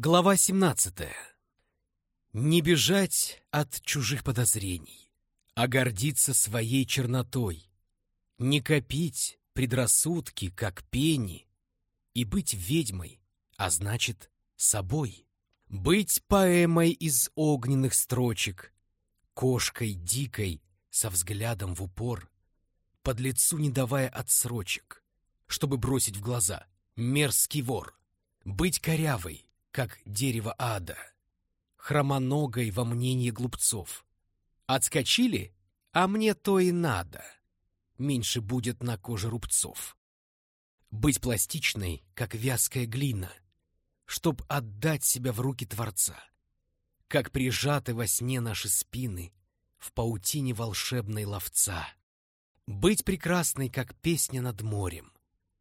Глава 17. Не бежать от чужих подозрений, а гордиться своей чернотой. Не копить предрассудки, как пени, и быть ведьмой, а значит, собой. Быть поэмой из огненных строчек, кошкой дикой, со взглядом в упор, под лицу не давая отсрочек, чтобы бросить в глаза мерзкий вор. Быть корявой, как дерево ада, хромоногой во мнении глупцов. Отскочили? А мне то и надо. Меньше будет на коже рубцов. Быть пластичной, как вязкая глина, чтоб отдать себя в руки Творца. Как прижаты во сне наши спины в паутине волшебной ловца. Быть прекрасной, как песня над морем,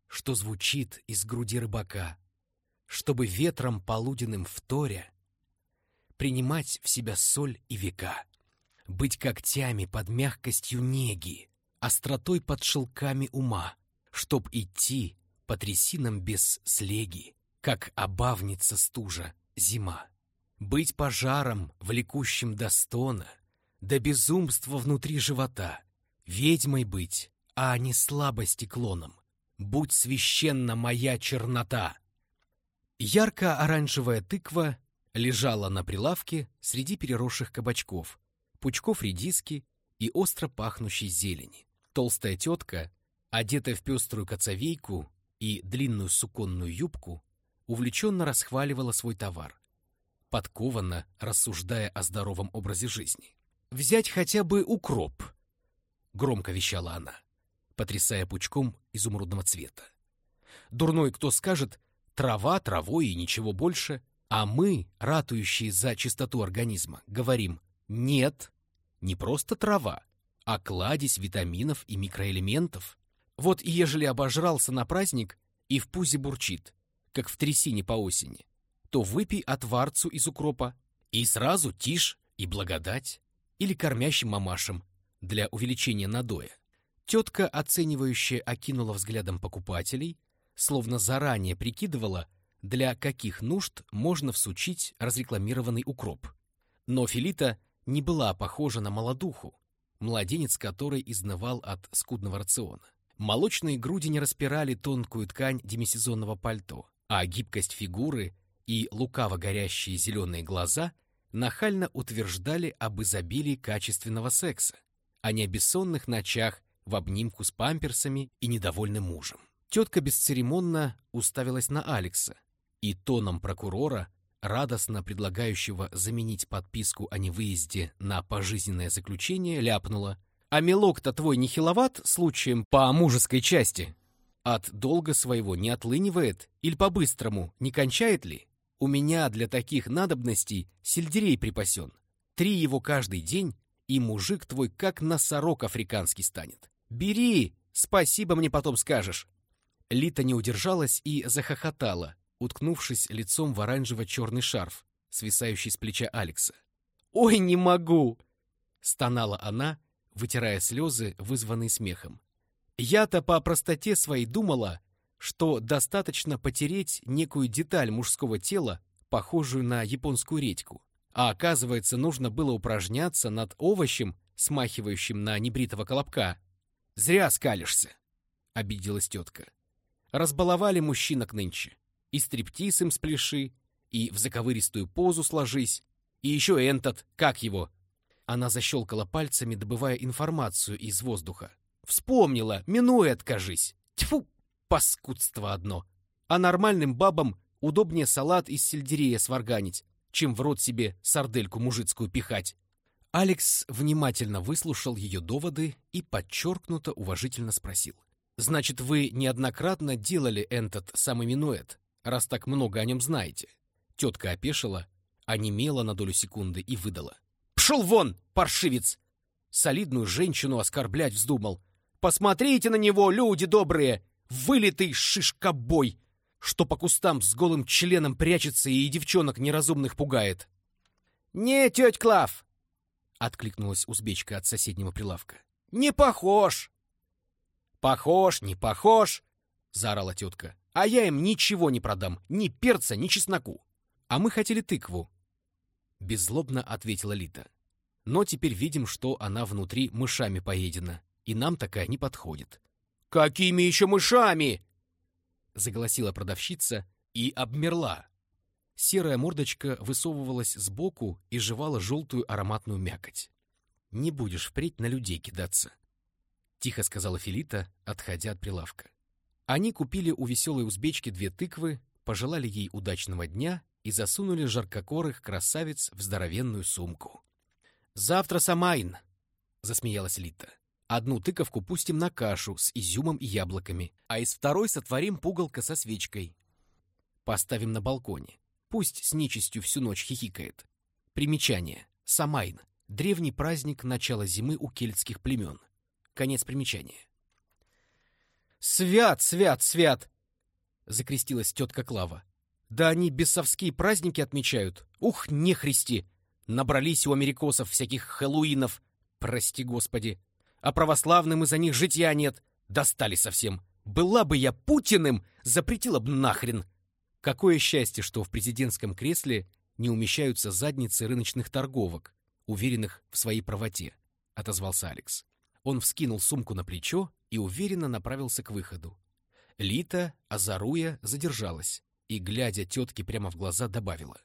что звучит из груди рыбака — чтобы ветром полуденным вторя принимать в себя соль и века, быть когтями под мягкостью неги, остротой под шелками ума, чтоб идти по трясинам без слеги, как обавница стужа зима, быть пожаром, влекущим до стона, до безумства внутри живота, ведьмой быть, а не слабости клоном, будь священна моя чернота. Ярко-оранжевая тыква лежала на прилавке среди переросших кабачков, пучков редиски и остро пахнущей зелени. Толстая тетка, одетая в пеструю коцовейку и длинную суконную юбку, увлеченно расхваливала свой товар, подкованно рассуждая о здоровом образе жизни. «Взять хотя бы укроп», — громко вещала она, потрясая пучком изумрудного цвета. «Дурной кто скажет, Трава травой и ничего больше. А мы, ратующие за чистоту организма, говорим «нет, не просто трава, а кладезь витаминов и микроэлементов». Вот ежели обожрался на праздник и в пузе бурчит, как в трясине по осени, то выпей отварцу из укропа и сразу тишь и благодать или кормящим мамашам для увеличения надоя. Тетка, оценивающая, окинула взглядом покупателей, словно заранее прикидывала, для каких нужд можно всучить разрекламированный укроп. Но Филита не была похожа на молодуху, младенец который изнывал от скудного рациона. Молочные груди не распирали тонкую ткань демисезонного пальто, а гибкость фигуры и лукаво горящие зеленые глаза нахально утверждали об изобилии качественного секса, а не о бессонных ночах в обнимку с памперсами и недовольным мужем. Тетка бесцеремонно уставилась на Алекса и тоном прокурора, радостно предлагающего заменить подписку о невыезде на пожизненное заключение, ляпнула. «А мелок-то твой не хиловат случаем по мужеской части? От долга своего не отлынивает или по-быстрому не кончает ли? У меня для таких надобностей сельдерей припасен. Три его каждый день, и мужик твой как носорог африканский станет. Бери, спасибо мне потом скажешь». Лита не удержалась и захохотала, уткнувшись лицом в оранжево-черный шарф, свисающий с плеча Алекса. «Ой, не могу!» — стонала она, вытирая слезы, вызванные смехом. «Я-то по простоте своей думала, что достаточно потереть некую деталь мужского тела, похожую на японскую редьку. А оказывается, нужно было упражняться над овощем, смахивающим на небритого колобка. «Зря скалишься», — обиделась тетка. Разбаловали мужчинок нынче. И стриптиз им спляши, и в заковыристую позу сложись, и еще энтот, как его? Она защелкала пальцами, добывая информацию из воздуха. Вспомнила, минуя откажись. Тьфу, паскудство одно. А нормальным бабам удобнее салат из сельдерея сварганить, чем в рот себе сардельку мужицкую пихать. Алекс внимательно выслушал ее доводы и подчеркнуто уважительно спросил. Значит, вы неоднократно делали этот самый минуэт, раз так много о нем знаете. Тетка опешила, онемела на долю секунды и выдала. «Пшел вон, паршивец!» Солидную женщину оскорблять вздумал. «Посмотрите на него, люди добрые! Вылитый шишкобой! Что по кустам с голым членом прячется и девчонок неразумных пугает!» «Не, тетя Клав!» — откликнулась узбечка от соседнего прилавка. «Не похож!» «Похож, не похож!» — заорала тетка. «А я им ничего не продам, ни перца, ни чесноку!» А мы хотели тыкву. Беззлобно ответила Лита. Но теперь видим, что она внутри мышами поедена, и нам такая не подходит. «Какими еще мышами?» Заголосила продавщица и обмерла. Серая мордочка высовывалась сбоку и жевала желтую ароматную мякоть. «Не будешь впредь на людей кидаться», — тихо сказала Филита, отходя от прилавка. Они купили у веселой узбечки две тыквы, пожелали ей удачного дня и засунули яркокорых красавиц в здоровенную сумку. «Завтра Самайн!» — засмеялась Лита. «Одну тыковку пустим на кашу с изюмом и яблоками, а из второй сотворим пугалка со свечкой. Поставим на балконе. Пусть с нечистью всю ночь хихикает. Примечание. Самайн. Древний праздник начала зимы у кельтских племен. Конец примечания. «Свят, свят, свят!» — закрестилась тетка Клава. «Да они бесовские праздники отмечают. Ух, нехристи! Набрались у америкосов всяких хэллоуинов, прости господи. А православным из-за них житья нет. Достали совсем. Была бы я Путиным, запретила бы нахрен. Какое счастье, что в президентском кресле не умещаются задницы рыночных торговок, уверенных в своей правоте, — отозвался Алекс. Он вскинул сумку на плечо и уверенно направился к выходу. Лита, озаруя, задержалась и, глядя тетке прямо в глаза, добавила.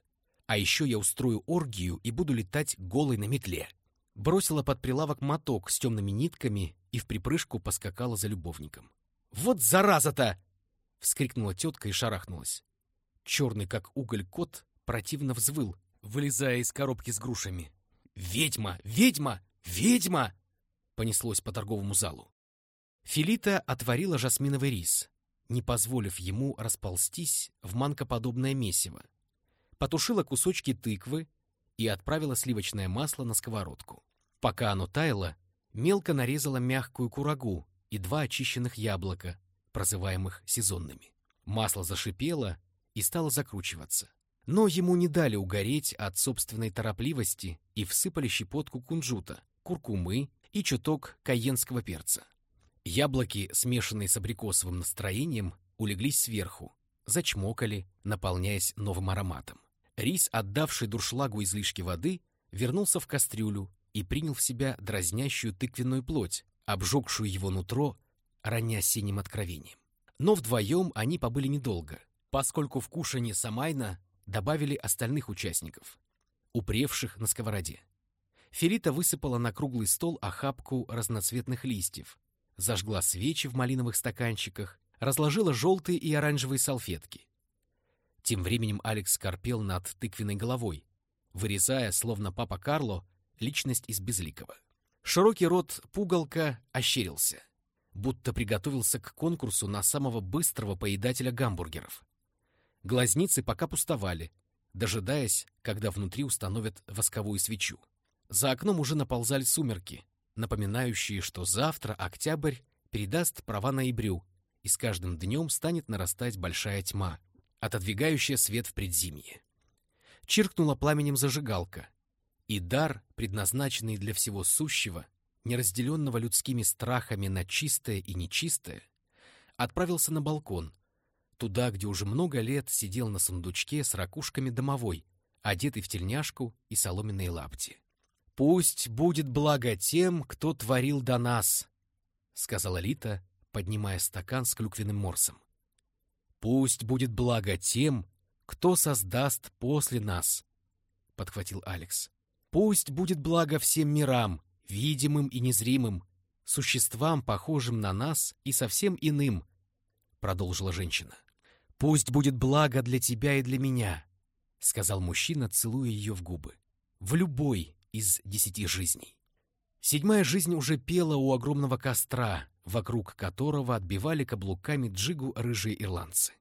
А еще я устрою оргию и буду летать голой на метле. Бросила под прилавок моток с темными нитками и в припрыжку поскакала за любовником. «Вот зараза-то!» — вскрикнула тетка и шарахнулась. Черный, как уголь, кот противно взвыл, вылезая из коробки с грушами. «Ведьма! Ведьма! Ведьма!» Понеслось по торговому залу. Филита отварила жасминовый рис, не позволив ему расползтись в манкоподобное месиво, потушила кусочки тыквы и отправила сливочное масло на сковородку. Пока оно таяло, мелко нарезала мягкую курагу и два очищенных яблока, прозываемых сезонными. Масло зашипело и стало закручиваться. Но ему не дали угореть от собственной торопливости и всыпали щепотку кунжута, куркумы и чуток кайенского перца. Яблоки, смешанные с абрикосовым настроением, улеглись сверху, зачмокали, наполняясь новым ароматом. Рис, отдавший дуршлагу излишки воды, вернулся в кастрюлю и принял в себя дразнящую тыквенную плоть, обжегшую его нутро ранне-осенним откровением. Но вдвоем они побыли недолго, поскольку в кушанье Самайна добавили остальных участников, упревших на сковороде. Филита высыпала на круглый стол охапку разноцветных листьев, зажгла свечи в малиновых стаканчиках, разложила желтые и оранжевые салфетки. Тем временем Алекс скорпел над тыквенной головой, вырезая, словно папа Карло, личность из Безликого. Широкий рот пугалка ощерился, будто приготовился к конкурсу на самого быстрого поедателя гамбургеров. Глазницы пока пустовали, дожидаясь, когда внутри установят восковую свечу. За окном уже наползали сумерки, напоминающие, что завтра октябрь передаст права ноябрю, и с каждым днем станет нарастать большая тьма — отодвигающая свет в предзимье. Чиркнула пламенем зажигалка, и дар, предназначенный для всего сущего, неразделенного людскими страхами на чистое и нечистое, отправился на балкон, туда, где уже много лет сидел на сундучке с ракушками домовой, одетый в тельняшку и соломенные лапти. «Пусть будет благо тем, кто творил до нас», — сказала Лита, поднимая стакан с клюквенным морсом. Пусть будет благо тем, кто создаст после нас, — подхватил Алекс. Пусть будет благо всем мирам, видимым и незримым, существам, похожим на нас и совсем иным, — продолжила женщина. Пусть будет благо для тебя и для меня, — сказал мужчина, целуя ее в губы. В любой из десяти жизней. Седьмая жизнь уже пела у огромного костра, вокруг которого отбивали каблуками джигу рыжие ирландцы.